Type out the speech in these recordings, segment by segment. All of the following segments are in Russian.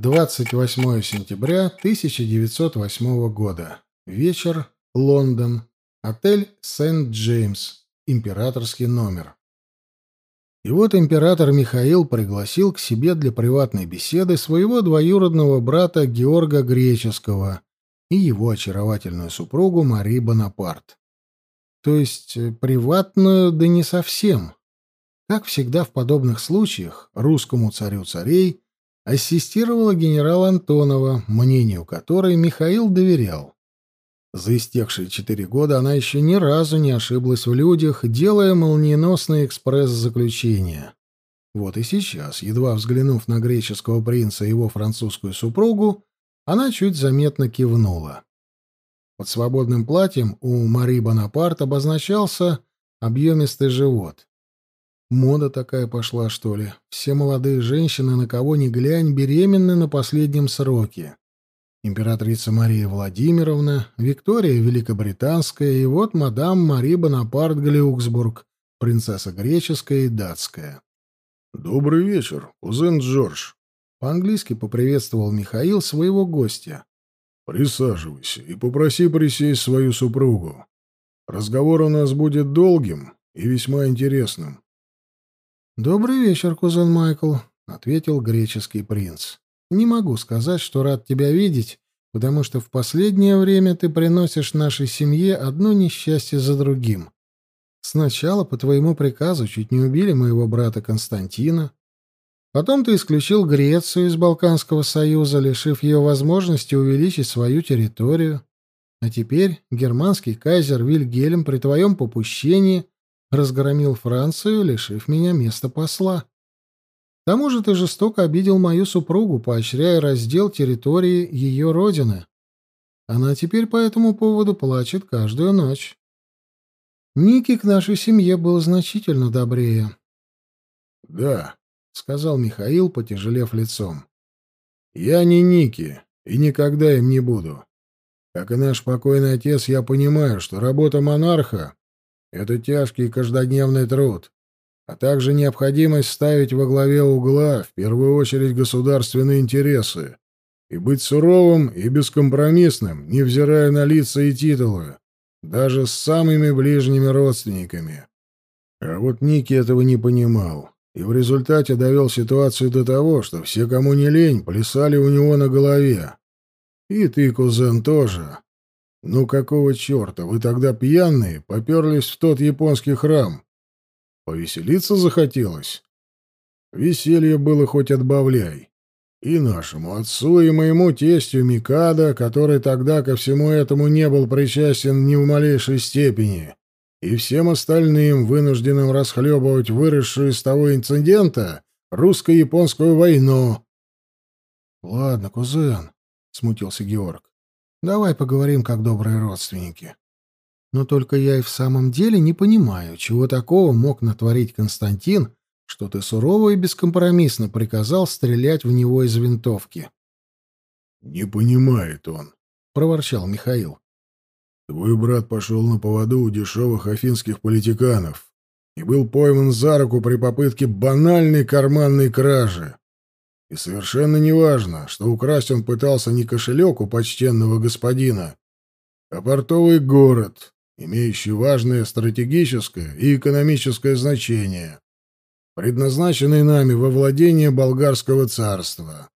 28 сентября 1908 года. Вечер. Лондон. Отель Сент-Джеймс. Императорский номер. И вот император Михаил пригласил к себе для приватной беседы своего двоюродного брата Георга Греческого и его очаровательную супругу Мари Бонапарт. То есть э, приватную, да не совсем. Как всегда в подобных случаях, русскому царю царей ассистировала генерал Антонова, мнению которой Михаил доверял. За истекшие четыре года она еще ни разу не ошиблась в людях, делая молниеносные экспресс-заключения. Вот и сейчас, едва взглянув на греческого принца и его французскую супругу, она чуть заметно кивнула. Под свободным платьем у Мари Бонапарт обозначался объемистый живот. Мода такая пошла, что ли. Все молодые женщины, на кого ни глянь, беременны на последнем сроке. Императрица Мария Владимировна, Виктория Великобританская и вот мадам Мари Бонапарт Глюксбург, принцесса греческая и датская. «Добрый вечер, кузен Джордж», — по-английски поприветствовал Михаил своего гостя. «Присаживайся и попроси присесть свою супругу. Разговор у нас будет долгим и весьма интересным. «Добрый вечер, кузен Майкл», — ответил греческий принц. «Не могу сказать, что рад тебя видеть, потому что в последнее время ты приносишь нашей семье одно несчастье за другим. Сначала по твоему приказу чуть не убили моего брата Константина. Потом ты исключил Грецию из Балканского союза, лишив ее возможности увеличить свою территорию. А теперь германский кайзер Вильгельм при твоем попущении — разгромил Францию, лишив меня места посла. К тому же ты жестоко обидел мою супругу, поощряя раздел территории ее родины. Она теперь по этому поводу плачет каждую ночь. Ники к нашей семье был значительно добрее. — Да, — сказал Михаил, потяжелев лицом. — Я не Ники и никогда им не буду. Как и наш покойный отец, я понимаю, что работа монарха это тяжкий каждодневный труд, а также необходимость ставить во главе угла в первую очередь государственные интересы и быть суровым и бескомпромиссным, невзирая на лица и титулы, даже с самыми ближними родственниками. А вот Ники этого не понимал, и в результате довел ситуацию до того, что все, кому не лень, плясали у него на голове. И ты, кузен, тоже. «Ну какого черта? Вы тогда пьяные поперлись в тот японский храм. Повеселиться захотелось? Веселье было хоть отбавляй. И нашему отцу, и моему тестю Микада, который тогда ко всему этому не был причастен ни в малейшей степени, и всем остальным, вынужденным расхлебывать выросшую из того инцидента русско-японскую войну». «Ладно, кузен», — смутился Георг. Давай поговорим как добрые родственники. Но только я и в самом деле не понимаю, чего такого мог натворить Константин, что ты сурово и бескомпромиссно приказал стрелять в него из винтовки. — Не понимает он, — проворчал Михаил. — Твой брат пошел на поводу у дешевых афинских политиканов и был пойман за руку при попытке банальной карманной кражи. И совершенно неважно, что украсть он пытался не кошелек у почтенного господина, а портовый город, имеющий важное стратегическое и экономическое значение, предназначенный нами во владение болгарского царства.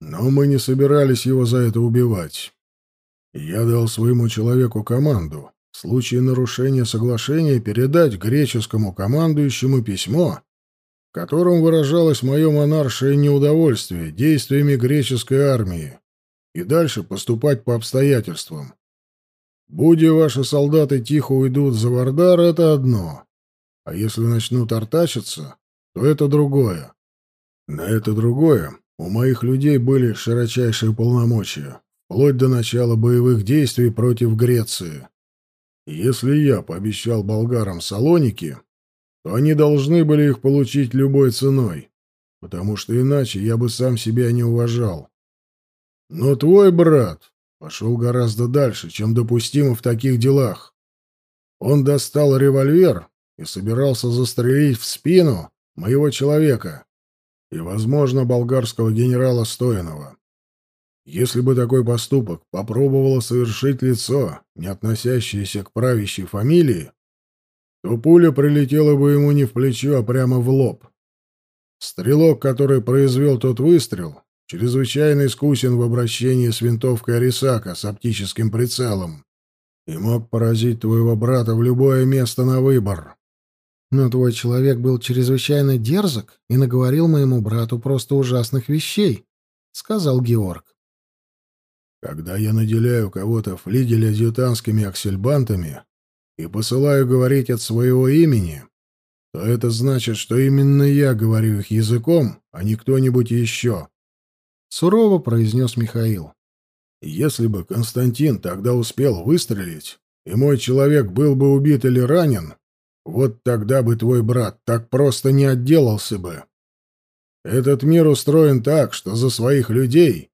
Но мы не собирались его за это убивать. Я дал своему человеку команду в случае нарушения соглашения передать греческому командующему письмо, в котором выражалось мое монаршее неудовольствие действиями греческой армии, и дальше поступать по обстоятельствам. Будь ваши солдаты тихо уйдут за Вардар, это одно, а если начнут артачиться, то это другое. На это другое у моих людей были широчайшие полномочия, вплоть до начала боевых действий против Греции. Если я пообещал болгарам Салоники, то они должны были их получить любой ценой, потому что иначе я бы сам себя не уважал. Но твой брат пошел гораздо дальше, чем допустимо в таких делах. Он достал револьвер и собирался застрелить в спину моего человека. и, возможно, болгарского генерала Стоянова. Если бы такой поступок попробовало совершить лицо, не относящееся к правящей фамилии, то пуля прилетела бы ему не в плечо, а прямо в лоб. Стрелок, который произвел тот выстрел, чрезвычайно искусен в обращении с винтовкой Арисака с оптическим прицелом и мог поразить твоего брата в любое место на выбор. Но твой человек был чрезвычайно дерзок и наговорил моему брату просто ужасных вещей, — сказал Георг. Когда я наделяю кого-то флигель-адъютантскими аксельбантами и посылаю говорить от своего имени, то это значит, что именно я говорю их языком, а не кто-нибудь еще. Сурово произнес Михаил. Если бы Константин тогда успел выстрелить, и мой человек был бы убит или ранен, вот тогда бы твой брат так просто не отделался бы. Этот мир устроен так, что за своих людей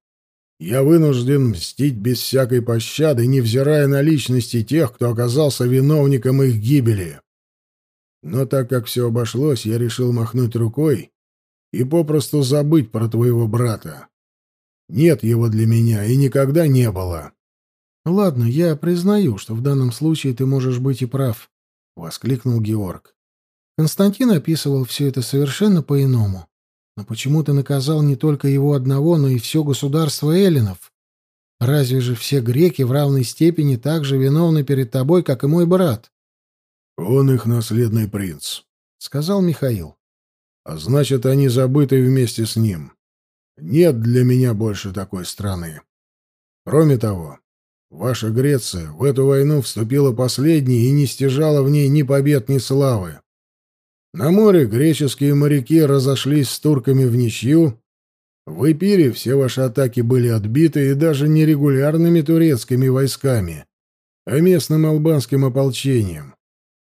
я вынужден мстить без всякой пощады, невзирая на личности тех, кто оказался виновником их гибели. Но так как все обошлось, я решил махнуть рукой и попросту забыть про твоего брата. Нет его для меня и никогда не было. Ладно, я признаю, что в данном случае ты можешь быть и прав, воскликнул Георг. Константин описывал все это совершенно по-иному. Но почему ты наказал не только его одного, но и все государство эллинов? Разве же все греки в равной степени так же виновны перед тобой, как и мой брат? Он их наследный принц, сказал Михаил. А значит, они забыты вместе с ним. Нет для меня больше такой страны. Кроме того, ваша Греция в эту войну вступила последней и не стяжала в ней ни побед, ни славы. На море греческие моряки разошлись с турками в ничью. В Эпире все ваши атаки были отбиты и даже не регулярными турецкими войсками, а местным албанским ополчением.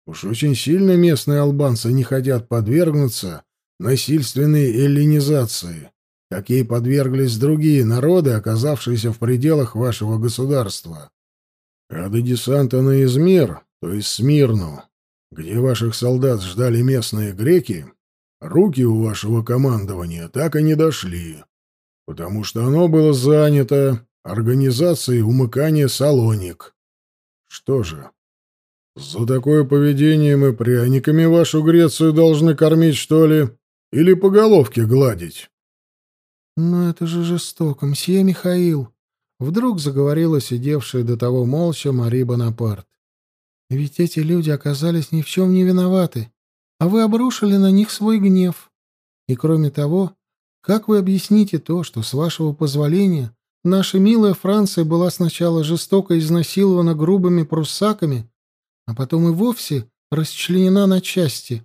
Уж очень сильно местные албанцы не хотят подвергнуться насильственной эллинизации, как ей подверглись другие народы, оказавшиеся в пределах вашего государства. А до десанта на Измир, то есть Смирну, где ваших солдат ждали местные греки, руки у вашего командования так и не дошли, потому что оно было занято организацией умыкания Салоник. Что же, за такое поведение мы пряниками вашу Грецию должны кормить, что ли, или по головке гладить? Но это же жестоко, мсье Михаил. Вдруг заговорила сидевшая до того молча Мари Бонапарт. Ведь эти люди оказались ни в чем не виноваты, а вы обрушили на них свой гнев. И кроме того, как вы объясните то, что, с вашего позволения, наша милая Франция была сначала жестоко изнасилована грубыми пруссаками, а потом и вовсе расчленена на части?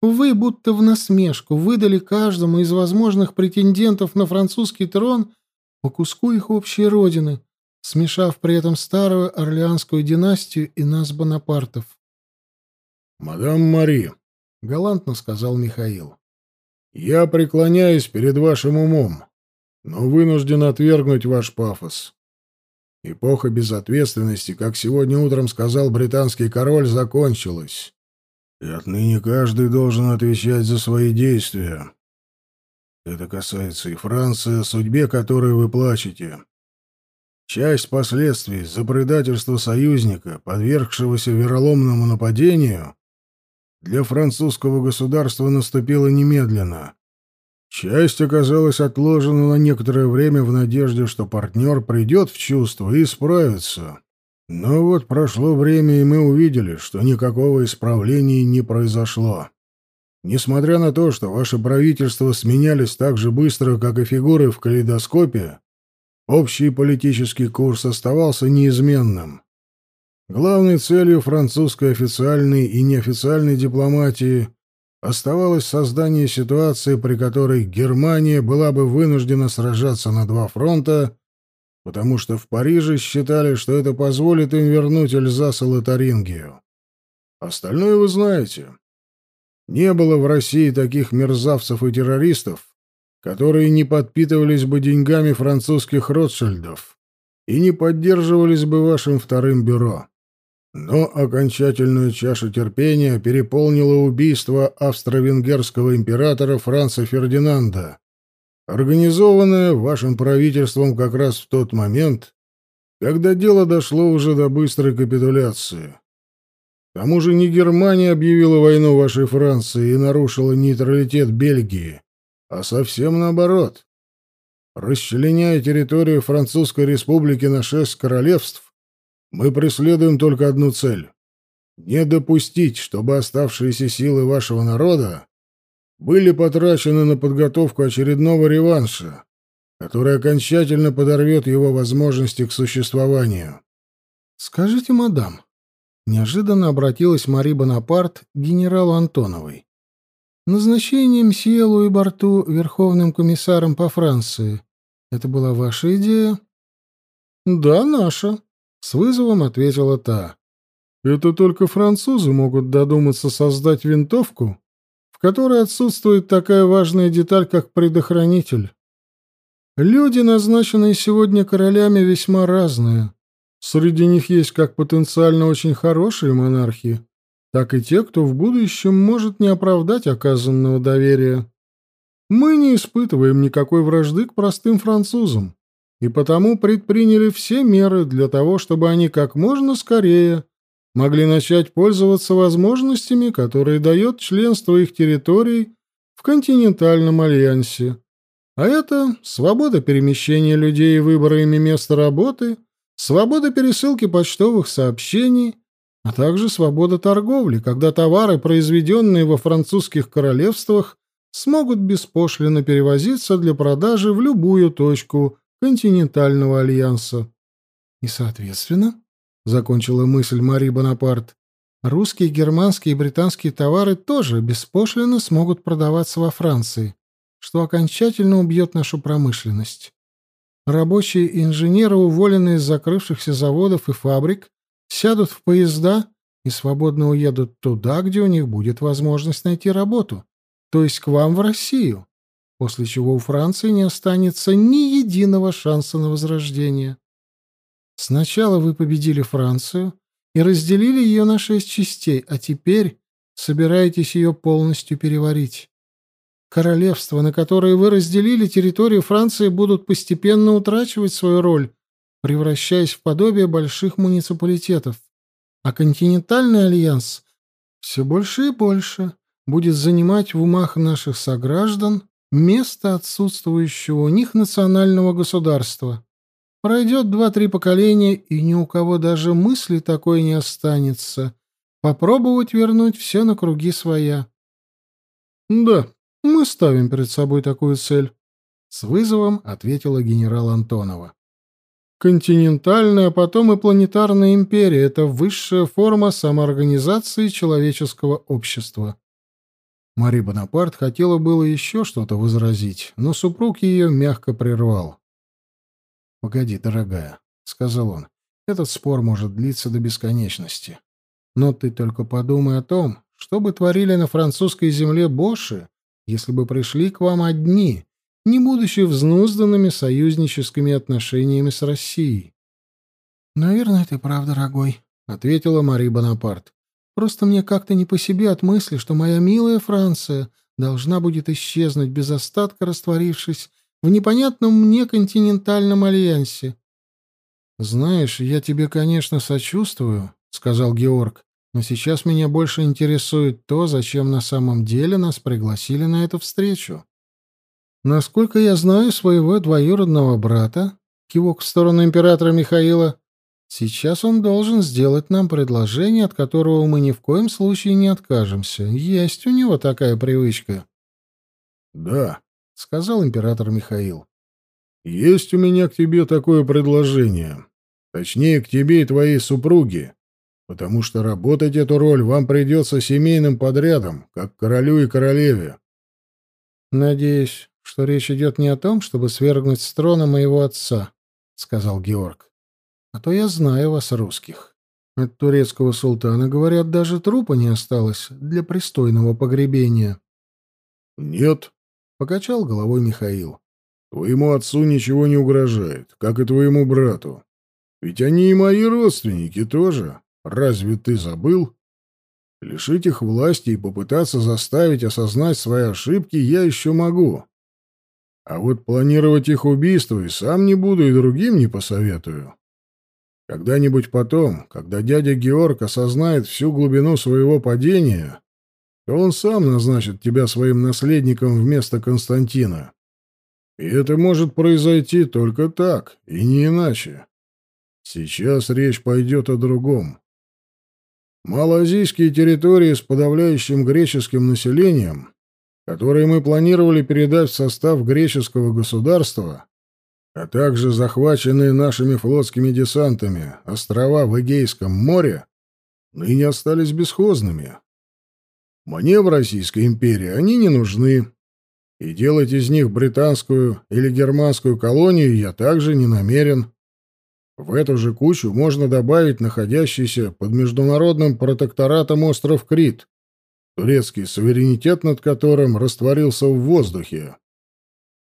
Вы, будто в насмешку, выдали каждому из возможных претендентов на французский трон по куску их общей родины, смешав при этом старую орлеанскую династию и нас, Бонапартов. «Мадам Мари», — галантно сказал Михаил, — «я преклоняюсь перед вашим умом, но вынужден отвергнуть ваш пафос. Эпоха безответственности, как сегодня утром сказал британский король, закончилась, и отныне каждый должен отвечать за свои действия. Это касается и Франции, о судьбе которой вы плачете. Часть последствий за предательство союзника, подвергшегося вероломному нападению, для французского государства наступила немедленно. Часть оказалась отложена на некоторое время в надежде, что партнер придет в чувство и исправится. Но вот прошло время, и мы увидели, что никакого исправления не произошло. Несмотря на то, что ваши правительства сменялись так же быстро, как и фигуры в калейдоскопе, Общий политический курс оставался неизменным. Главной целью французской официальной и неофициальной дипломатии оставалось создание ситуации, при которой Германия была бы вынуждена сражаться на два фронта, потому что в Париже считали, что это позволит им вернуть Эльзас и Лотарингию. Остальное вы знаете. Не было в России таких мерзавцев и террористов, которые не подпитывались бы деньгами французских Ротшильдов и не поддерживались бы вашим вторым бюро. Но окончательную чашу терпения переполнило убийство австро-венгерского императора Франца Фердинанда, организованное вашим правительством как раз в тот момент, когда дело дошло уже до быстрой капитуляции. К тому же не Германия объявила войну вашей Франции и нарушила нейтралитет Бельгии, а совсем наоборот. Расчленяя территорию Французской республики на шесть королевств, мы преследуем только одну цель — не допустить, чтобы оставшиеся силы вашего народа были потрачены на подготовку очередного реванша, который окончательно подорвет его возможности к существованию. «Скажите, мадам», — неожиданно обратилась Мари Бонапарт к генералу Антоновой, «назначение мсье Луи Барту верховным комиссаром по Франции — это была ваша идея?» «Да, наша», с вызовом ответила та. Это только французы могут додуматься создать винтовку, в которой отсутствует такая важная деталь, как предохранитель. Люди, назначенные сегодня королями, весьма разные. Среди них есть как потенциально очень хорошие монархи, так и те, кто в будущем может не оправдать оказанного доверия. Мы не испытываем никакой вражды к простым французам и потому предприняли все меры для того, чтобы они как можно скорее могли начать пользоваться возможностями, которые дает членство их территорий в континентальном альянсе. А это свобода перемещения людей и выбора ими места работы, свобода пересылки почтовых сообщений, а также свобода торговли, когда товары, произведенные во французских королевствах, смогут беспошлино перевозиться для продажи в любую точку континентального альянса. И, соответственно, закончила мысль Мари Бонапарт, русские, германские и британские товары тоже беспошлино смогут продаваться во Франции, что окончательно убьет нашу промышленность. Рабочие и инженеры, уволенные из закрывшихся заводов и фабрик, сядут в поезда и свободно уедут туда, где у них будет возможность найти работу, то есть к вам в Россию после чего у Франции не останется ни единого шанса на возрождение. Сначала вы победили Францию и разделили ее на шесть частей, а теперь собираетесь ее полностью переварить. Королевства, на которые вы разделили территорию Франции, будут постепенно утрачивать свою роль, превращаясь в подобие больших муниципалитетов, а континентальный альянс все больше и больше будет занимать в умах наших сограждан место отсутствующего у них национального государства. Пройдет два-три поколения, и ни у кого даже мысли такой не останется. Попробовать вернуть все на круги своя. Да, мы ставим перед собой такую цель. С вызовом ответила генерал Антонова. Континентальная, а потом и планетарная империя — это высшая форма самоорганизации человеческого общества. Мари Бонапарт хотела было еще что-то возразить, но супруг ее мягко прервал. «Погоди, дорогая», — сказал он, — «этот спор может длиться до бесконечности. Но ты только подумай о том, что бы творили на французской земле Боши, если бы пришли к вам одни, не будучи взнузданными союзническими отношениями с Россией». «Наверное, ты прав, дорогой», — ответила Мари Бонапарт. Просто мне как-то не по себе от мысли, что моя милая Франция должна будет исчезнуть без остатка, растворившись в непонятном мне континентальном альянсе. «Знаешь, я тебе, конечно, сочувствую», — сказал Георг, «но сейчас меня больше интересует то, зачем на самом деле нас пригласили на эту встречу. Насколько я знаю своего двоюродного брата, кивок в сторону императора Михаила, Сейчас он должен сделать нам предложение, от которого мы ни в коем случае не откажемся. Есть у него такая привычка. Да, сказал император Михаил. Есть у меня к тебе такое предложение. Точнее, к тебе и твоей супруге, потому что работать эту роль вам придется семейным подрядом, как королю и королеве. Надеюсь, что речь идет не о том, чтобы свергнуть с трона моего отца, сказал Георг. А то я знаю вас, русских. От турецкого султана, говорят, даже трупа не осталось для пристойного погребения. — Нет, — покачал головой Михаил. — Твоему отцу ничего не угрожает, как и твоему брату. Ведь они и мои родственники тоже. Разве ты забыл? Лишить их власти и попытаться заставить осознать свои ошибки я еще могу. А вот планировать их убийство и сам не буду, и другим не посоветую. Когда-нибудь потом, когда дядя Георг осознает всю глубину своего падения, то он сам назначит тебя своим наследником вместо Константина. И это может произойти только так, и не иначе. Сейчас речь пойдет о другом. Малоазийские территории с подавляющим греческим населением, которые мы планировали передать в состав греческого государства, а также захваченные нашими флотскими десантами острова в Эгейском море, ныне остались бесхозными. Мне в Российской империи они не нужны, и делать из них британскую или германскую колонию я также не намерен. В эту же кучу можно добавить находящийся под международным протекторатом остров Крит, турецкий суверенитет над которым растворился в воздухе.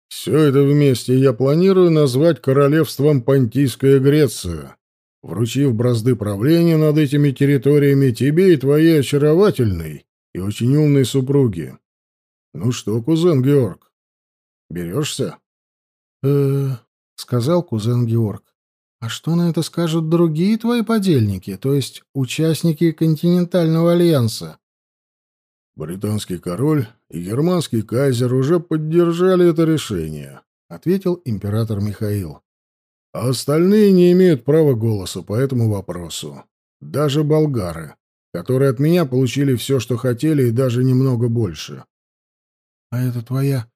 Все это вместе я планирую назвать королевством Понтийская Греция, вручив бразды правления над этими территориями тебе и твоей очаровательной и очень умной супруге. Ну что, кузен Георг, берешься? э сказал кузен Георг. А что на это скажут другие твои подельники, то есть участники континентального альянса? Британский король и германский кайзер уже поддержали это решение, ответил император Михаил. А остальные не имеют права голоса по этому вопросу. Даже болгары, которые от меня получили все, что хотели, и даже немного больше. А это твоя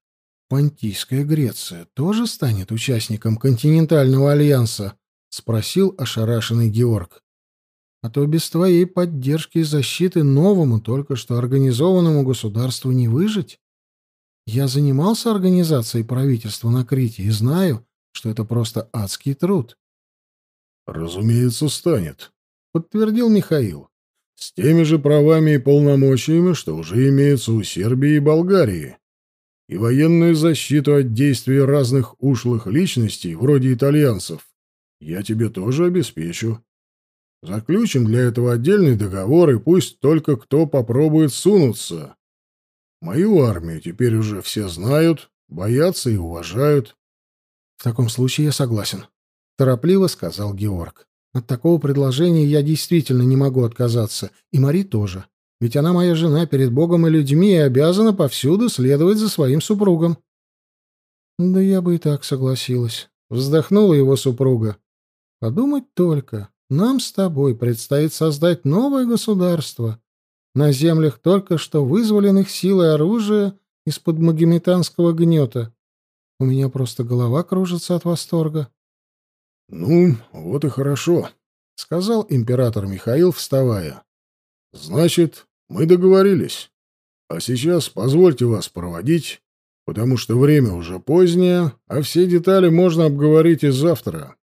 Понтийская Греция тоже станет участником континентального альянса? спросил ошарашенный Георг а то без твоей поддержки и защиты новому, только что организованному государству не выжить. Я занимался организацией правительства на Крите и знаю, что это просто адский труд. «Разумеется, станет», — подтвердил Михаил. «С теми же правами и полномочиями, что уже имеются у Сербии и Болгарии. И военную защиту от действий разных ушлых личностей, вроде итальянцев, я тебе тоже обеспечу. Заключим для этого отдельный договор, и пусть только кто попробует сунуться. Мою армию теперь уже все знают, боятся и уважают. — В таком случае я согласен, — торопливо сказал Георг. — От такого предложения я действительно не могу отказаться, и Мари тоже. Ведь она моя жена перед Богом и людьми и обязана повсюду следовать за своим супругом. — Да я бы и так согласилась, — вздохнула его супруга. — Подумать только. Нам с тобой предстоит создать новое государство на землях только что вызволенных силой оружия из-под магометанского гнета. У меня просто голова кружится от восторга. — Ну, вот и хорошо, — сказал император Михаил, вставая. — Значит, мы договорились. А сейчас позвольте вас проводить, потому что время уже позднее, а все детали можно обговорить и завтра.